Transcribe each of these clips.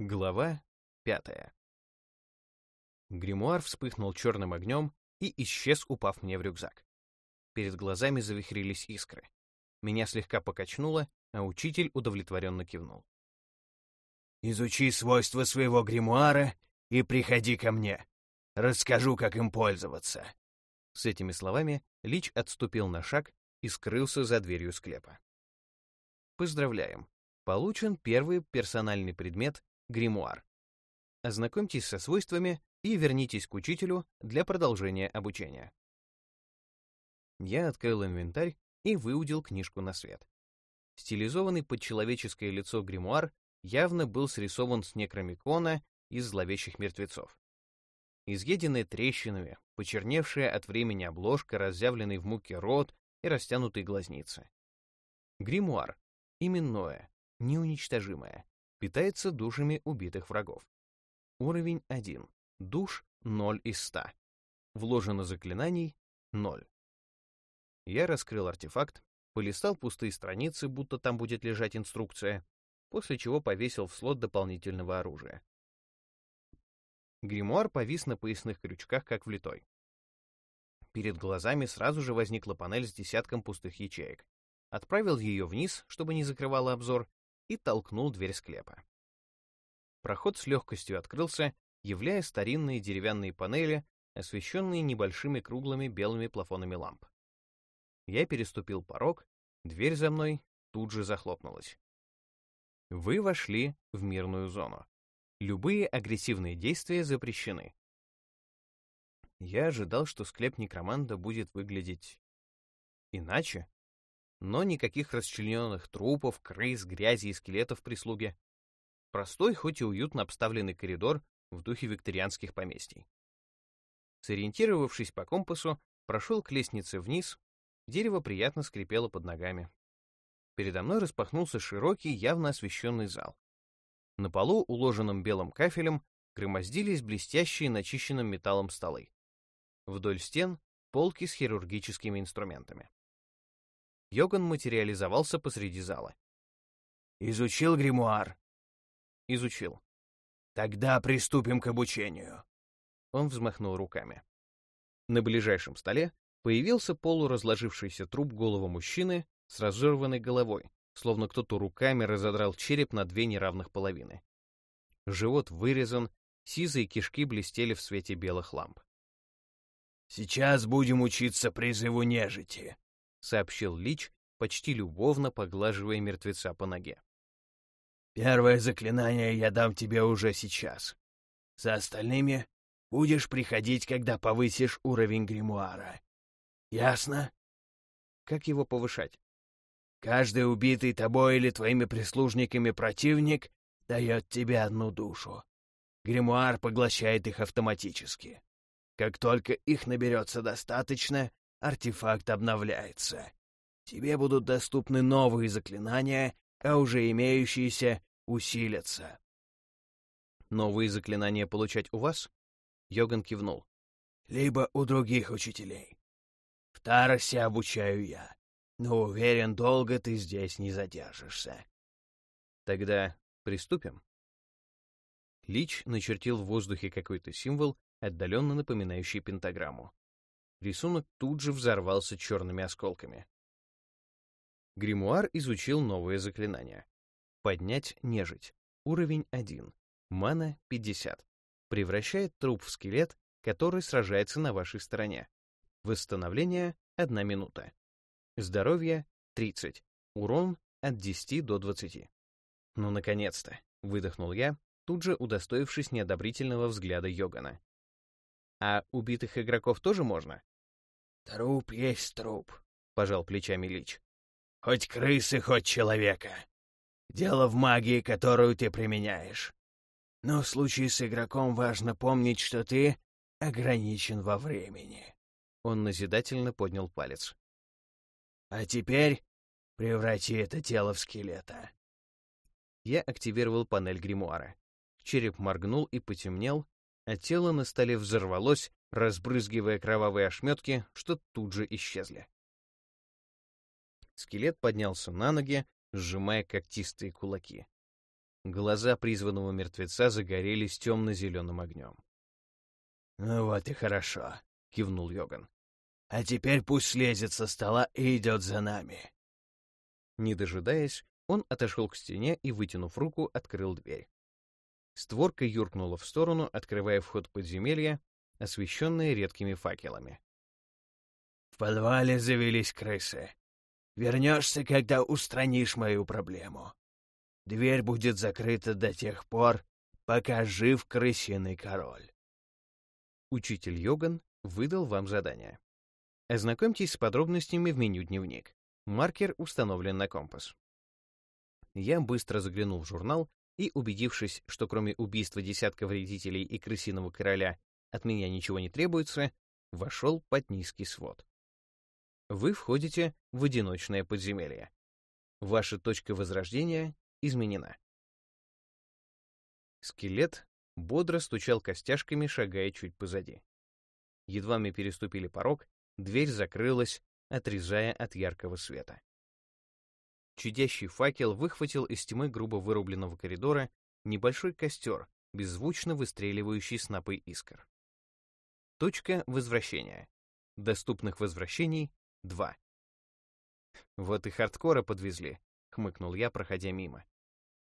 Глава пятая. Гримуар вспыхнул черным огнем и исчез, упав мне в рюкзак. Перед глазами завихрились искры. Меня слегка покачнуло, а учитель удовлетворенно кивнул. «Изучи свойства своего гримуара и приходи ко мне. Расскажу, как им пользоваться». С этими словами Лич отступил на шаг и скрылся за дверью склепа. Поздравляем! Получен первый персональный предмет гримуар. Ознакомьтесь со свойствами и вернитесь к учителю для продолжения обучения. Я открыл инвентарь и выудил книжку на свет. Стилизованный под человеческое лицо гримуар явно был срисован с некромикона из зловещих мертвецов. Изъеденная трещинами, почерневшая от времени обложка, разъявленный в муке рот и растянутые глазницы. Гримуар. Именное, неуничтожимое, питается душами убитых врагов. Уровень 1. Душ 0 из 100. Вложено заклинаний 0. Я раскрыл артефакт, полистал пустые страницы, будто там будет лежать инструкция, после чего повесил в слот дополнительного оружия. Гримуар повис на поясных крючках, как влитой. Перед глазами сразу же возникла панель с десятком пустых ячеек. Отправил ее вниз, чтобы не закрывала обзор, и толкнул дверь склепа. Проход с легкостью открылся, являя старинные деревянные панели, освещенные небольшими круглыми белыми плафонами ламп. Я переступил порог, дверь за мной тут же захлопнулась. Вы вошли в мирную зону. Любые агрессивные действия запрещены. Я ожидал, что склеп некроманда будет выглядеть иначе, но никаких расчлененных трупов, крыс, грязи и скелетов прислуги. Простой, хоть и уютно обставленный коридор в духе викторианских поместий. Сориентировавшись по компасу, прошел к лестнице вниз, дерево приятно скрипело под ногами. Передо мной распахнулся широкий, явно освещенный зал. На полу, уложенном белым кафелем, громоздились блестящие начищенным металлом столы. Вдоль стен — полки с хирургическими инструментами. Йоган материализовался посреди зала. «Изучил гримуар?» «Изучил». «Тогда приступим к обучению». Он взмахнул руками. На ближайшем столе появился полуразложившийся труп голого мужчины с разорванной головой, словно кто-то руками разодрал череп на две неравных половины. Живот вырезан, сизые кишки блестели в свете белых ламп. «Сейчас будем учиться призыву нежити», — сообщил Лич, почти любовно поглаживая мертвеца по ноге. «Первое заклинание я дам тебе уже сейчас. За остальными будешь приходить, когда повысишь уровень гримуара. Ясно?» «Как его повышать?» «Каждый убитый тобой или твоими прислужниками противник дает тебе одну душу. Гримуар поглощает их автоматически. Как только их наберется достаточно, артефакт обновляется. Тебе будут доступны новые заклинания, а уже имеющиеся усилятся. Новые заклинания получать у вас? Йоган кивнул. Либо у других учителей. В Таросе обучаю я, но уверен, долго ты здесь не задержишься. Тогда приступим. Лич начертил в воздухе какой-то символ, отдаленно напоминающий пентаграмму. Рисунок тут же взорвался черными осколками. Гримуар изучил новое заклинание. Поднять нежить. Уровень 1. Мана 50. Превращает труп в скелет, который сражается на вашей стороне. Восстановление 1 минута. Здоровье 30. Урон от 10 до 20. Ну, наконец-то, выдохнул я, тут же удостоившись неодобрительного взгляда Йогана. А убитых игроков тоже можно? Труп есть труп, пожал плечами Лич. Хоть крысы, хоть человека. Дело в магии, которую ты применяешь. Но в случае с игроком важно помнить, что ты ограничен во времени. Он назидательно поднял палец. А теперь преврати это тело в скелета. Я активировал панель гримуара. Череп моргнул и потемнел, а тело на столе взорвалось, разбрызгивая кровавые ошметки, что тут же исчезли. Скелет поднялся на ноги, сжимая когтистые кулаки. Глаза призванного мертвеца загорелись темно-зеленым огнем. «Ну вот и хорошо», — кивнул Йоган. «А теперь пусть слезет со стола и идет за нами». Не дожидаясь, он отошел к стене и, вытянув руку, открыл дверь. Створка юркнула в сторону, открывая вход в подземелье, освещенное редкими факелами. «В подвале завелись крысы. Вернешься, когда устранишь мою проблему. Дверь будет закрыта до тех пор, пока жив крысиный король». Учитель Йоган выдал вам задание. Ознакомьтесь с подробностями в меню «Дневник». Маркер установлен на компас. Я быстро заглянул в журнал и, убедившись, что кроме убийства десятка вредителей и крысиного короля от меня ничего не требуется, вошел под низкий свод. Вы входите в одиночное подземелье. Ваша точка возрождения изменена. Скелет бодро стучал костяшками, шагая чуть позади. Едва мы переступили порог, дверь закрылась, отрезая от яркого света. Чудящий факел выхватил из тьмы грубо вырубленного коридора небольшой костер, беззвучно выстреливающий снопы искр. Точка возвращения. Доступных возвращений — два. «Вот и хардкора подвезли», — хмыкнул я, проходя мимо.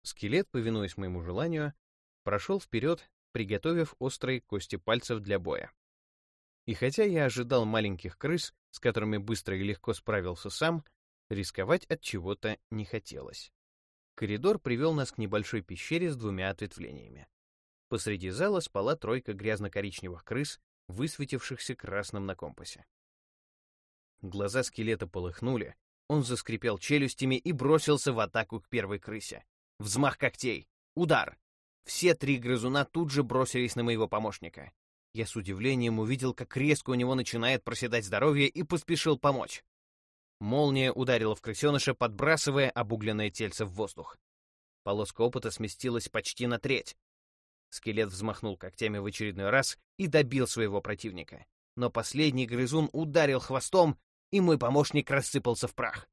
Скелет, повинуясь моему желанию, прошел вперед, приготовив острые кости пальцев для боя. И хотя я ожидал маленьких крыс, с которыми быстро и легко справился сам, рисковать от чего-то не хотелось. Коридор привел нас к небольшой пещере с двумя ответвлениями. Посреди зала спала тройка грязно-коричневых крыс, высветившихся красным на компасе. Глаза скелета полыхнули, он заскрипел челюстями и бросился в атаку к первой крысе. Взмах когтей! Удар! Все три грызуна тут же бросились на моего помощника. Я с удивлением увидел, как резко у него начинает проседать здоровье, и поспешил помочь. Молния ударила в крысеныша, подбрасывая обугленное тельце в воздух. Полоска опыта сместилась почти на треть. Скелет взмахнул когтями в очередной раз и добил своего противника. Но последний грызун ударил хвостом, и мой помощник рассыпался в прах.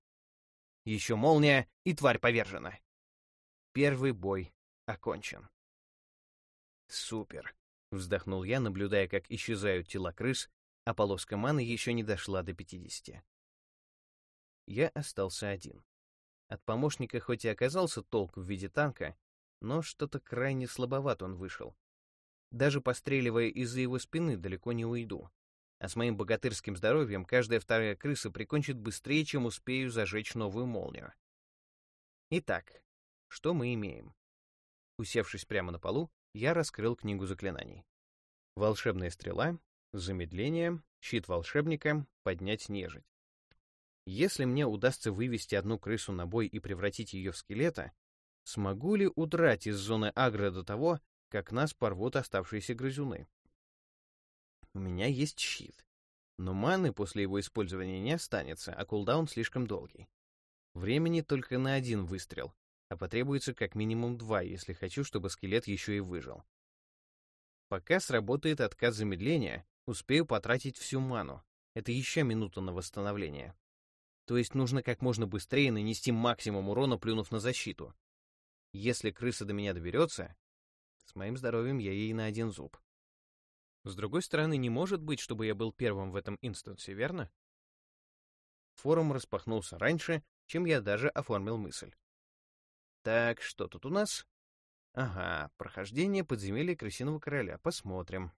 Еще молния, и тварь повержена. Первый бой окончен. Супер. Вздохнул я, наблюдая, как исчезают тела крыс, а полоска маны еще не дошла до 50. Я остался один. От помощника хоть и оказался толк в виде танка, но что-то крайне слабоват он вышел. Даже постреливая из-за его спины, далеко не уйду. А с моим богатырским здоровьем каждая вторая крыса прикончит быстрее, чем успею зажечь новую молнию. Итак, что мы имеем? Усевшись прямо на полу, я раскрыл книгу заклинаний. Волшебная стрела, замедление, щит волшебника, поднять нежить. Если мне удастся вывести одну крысу на бой и превратить ее в скелета, смогу ли удрать из зоны агро до того, как нас порвут оставшиеся грызуны? У меня есть щит, но маны после его использования не останется, а кулдаун слишком долгий. Времени только на один выстрел, а потребуется как минимум два, если хочу, чтобы скелет еще и выжил. Пока сработает отказ замедления, успею потратить всю ману. Это еще минута на восстановление. То есть нужно как можно быстрее нанести максимум урона, плюнув на защиту. Если крыса до меня доберется, с моим здоровьем я ей на один зуб. С другой стороны, не может быть, чтобы я был первым в этом инстансе, верно? Форум распахнулся раньше, чем я даже оформил мысль. Так, что тут у нас? Ага, прохождение подземелья Крысиного Короля. Посмотрим.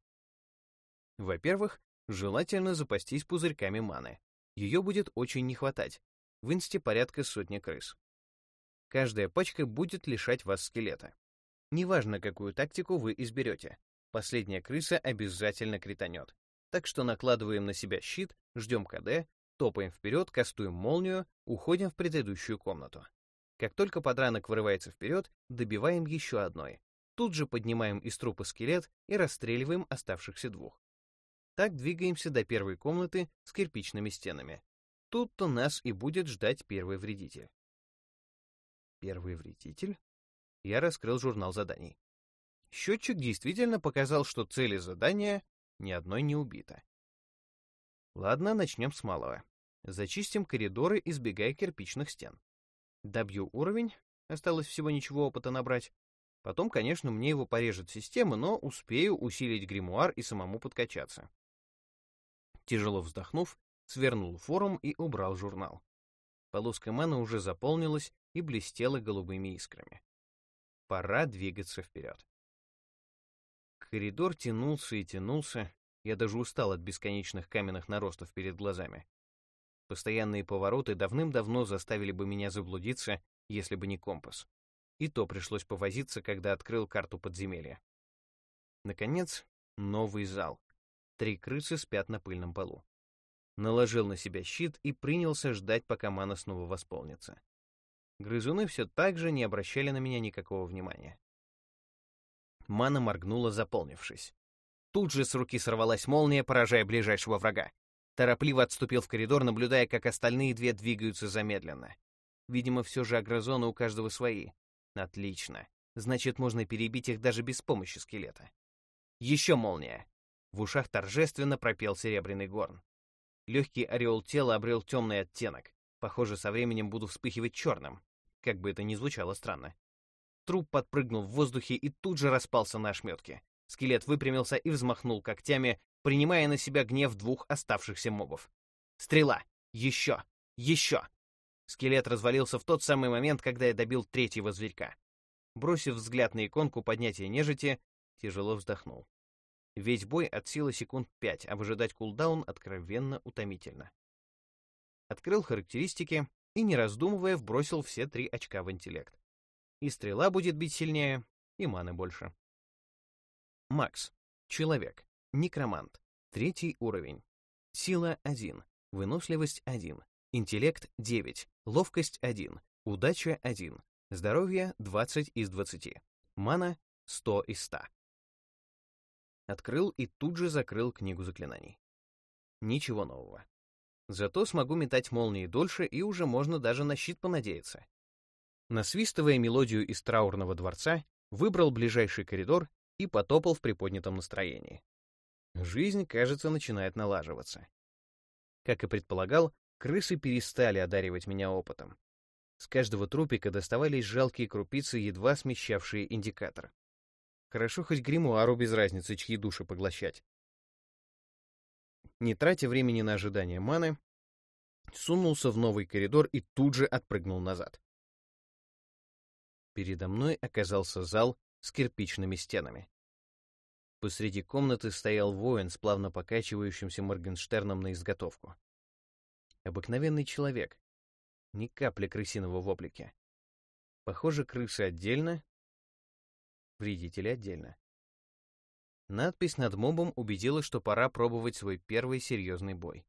Во-первых, желательно запастись пузырьками маны. Ее будет очень не хватать. В инсте порядка сотни крыс. Каждая пачка будет лишать вас скелета. Неважно, какую тактику вы изберете. Последняя крыса обязательно кританет. Так что накладываем на себя щит, ждем КД, топаем вперед, кастуем молнию, уходим в предыдущую комнату. Как только подранок вырывается вперед, добиваем еще одной. Тут же поднимаем из трупа скелет и расстреливаем оставшихся двух. Так двигаемся до первой комнаты с кирпичными стенами. Тут-то нас и будет ждать первый вредитель. Первый вредитель? Я раскрыл журнал заданий. Счетчик действительно показал, что цели задания ни одной не убито. Ладно, начнем с малого. Зачистим коридоры, избегая кирпичных стен. Добью уровень, осталось всего ничего опыта набрать, Потом, конечно, мне его порежет система, но успею усилить гримуар и самому подкачаться. Тяжело вздохнув, свернул форум и убрал журнал. Полоска маны уже заполнилась и блестела голубыми искрами. Пора двигаться вперед. Коридор тянулся и тянулся, я даже устал от бесконечных каменных наростов перед глазами. Постоянные повороты давным-давно заставили бы меня заблудиться, если бы не компас. И то пришлось повозиться, когда открыл карту подземелья. Наконец, новый зал. Три крысы спят на пыльном полу. Наложил на себя щит и принялся ждать, пока мана снова восполнится. Грызуны все так же не обращали на меня никакого внимания. Мана моргнула, заполнившись. Тут же с руки сорвалась молния, поражая ближайшего врага. Торопливо отступил в коридор, наблюдая, как остальные две двигаются замедленно. Видимо, все же агрозоны у каждого свои. Отлично. Значит, можно перебить их даже без помощи скелета. Еще молния. В ушах торжественно пропел серебряный горн. Легкий ореол тела обрел темный оттенок. Похоже, со временем буду вспыхивать черным. Как бы это ни звучало странно. Труп подпрыгнул в воздухе и тут же распался на ошметки. Скелет выпрямился и взмахнул когтями, принимая на себя гнев двух оставшихся мобов. Стрела! Еще! Еще! Скелет развалился в тот самый момент, когда я добил третьего зверька. Бросив взгляд на иконку поднятия нежити, тяжело вздохнул. Весь бой от силы секунд пять, а выжидать кулдаун откровенно утомительно. Открыл характеристики и, не раздумывая, вбросил все три очка в интеллект. И стрела будет бить сильнее, и маны больше. Макс. Человек. Некромант. Третий уровень. Сила 1. Выносливость 1. Интеллект 9. Ловкость 1. Удача 1. Здоровье 20 из 20. Мана 100 из 100. Открыл и тут же закрыл книгу заклинаний. Ничего нового. Зато смогу метать молнии дольше, и уже можно даже на щит понадеяться. Насвистывая мелодию из траурного дворца, выбрал ближайший коридор и потопал в приподнятом настроении. Жизнь, кажется, начинает налаживаться. Как и предполагал, крысы перестали одаривать меня опытом. С каждого трупика доставались жалкие крупицы, едва смещавшие индикатор. Хорошо хоть гримуару без разницы, чьи души поглощать. Не тратя времени на ожидание маны, сунулся в новый коридор и тут же отпрыгнул назад. Передо мной оказался зал с кирпичными стенами. Посреди комнаты стоял воин с плавно покачивающимся Моргенштерном на изготовку. Обыкновенный человек. Ни капли крысиного в облике. Похоже, крысы отдельно, вредители отдельно. Надпись над мобом убедила, что пора пробовать свой первый серьезный бой.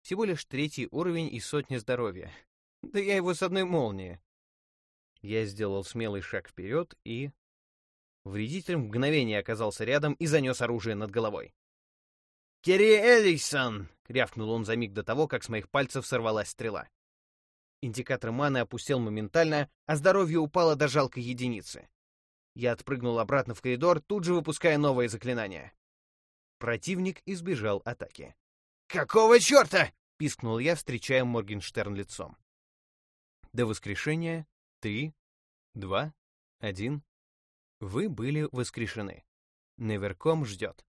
Всего лишь третий уровень и сотня здоровья. Да я его с одной молнии. Я сделал смелый шаг вперед и... Вредитель в мгновение оказался рядом и занес оружие над головой. «Керри Эллисон!» — рявкнул он за миг до того, как с моих пальцев сорвалась стрела. Индикатор маны опустил моментально, а здоровье упало до жалкой единицы. Я отпрыгнул обратно в коридор, тут же выпуская новое заклинание. Противник избежал атаки. «Какого черта?» — пискнул я, встречая Моргенштерн лицом. До воскрешения три, два, один. Вы были воскрешены. Неверком ждет.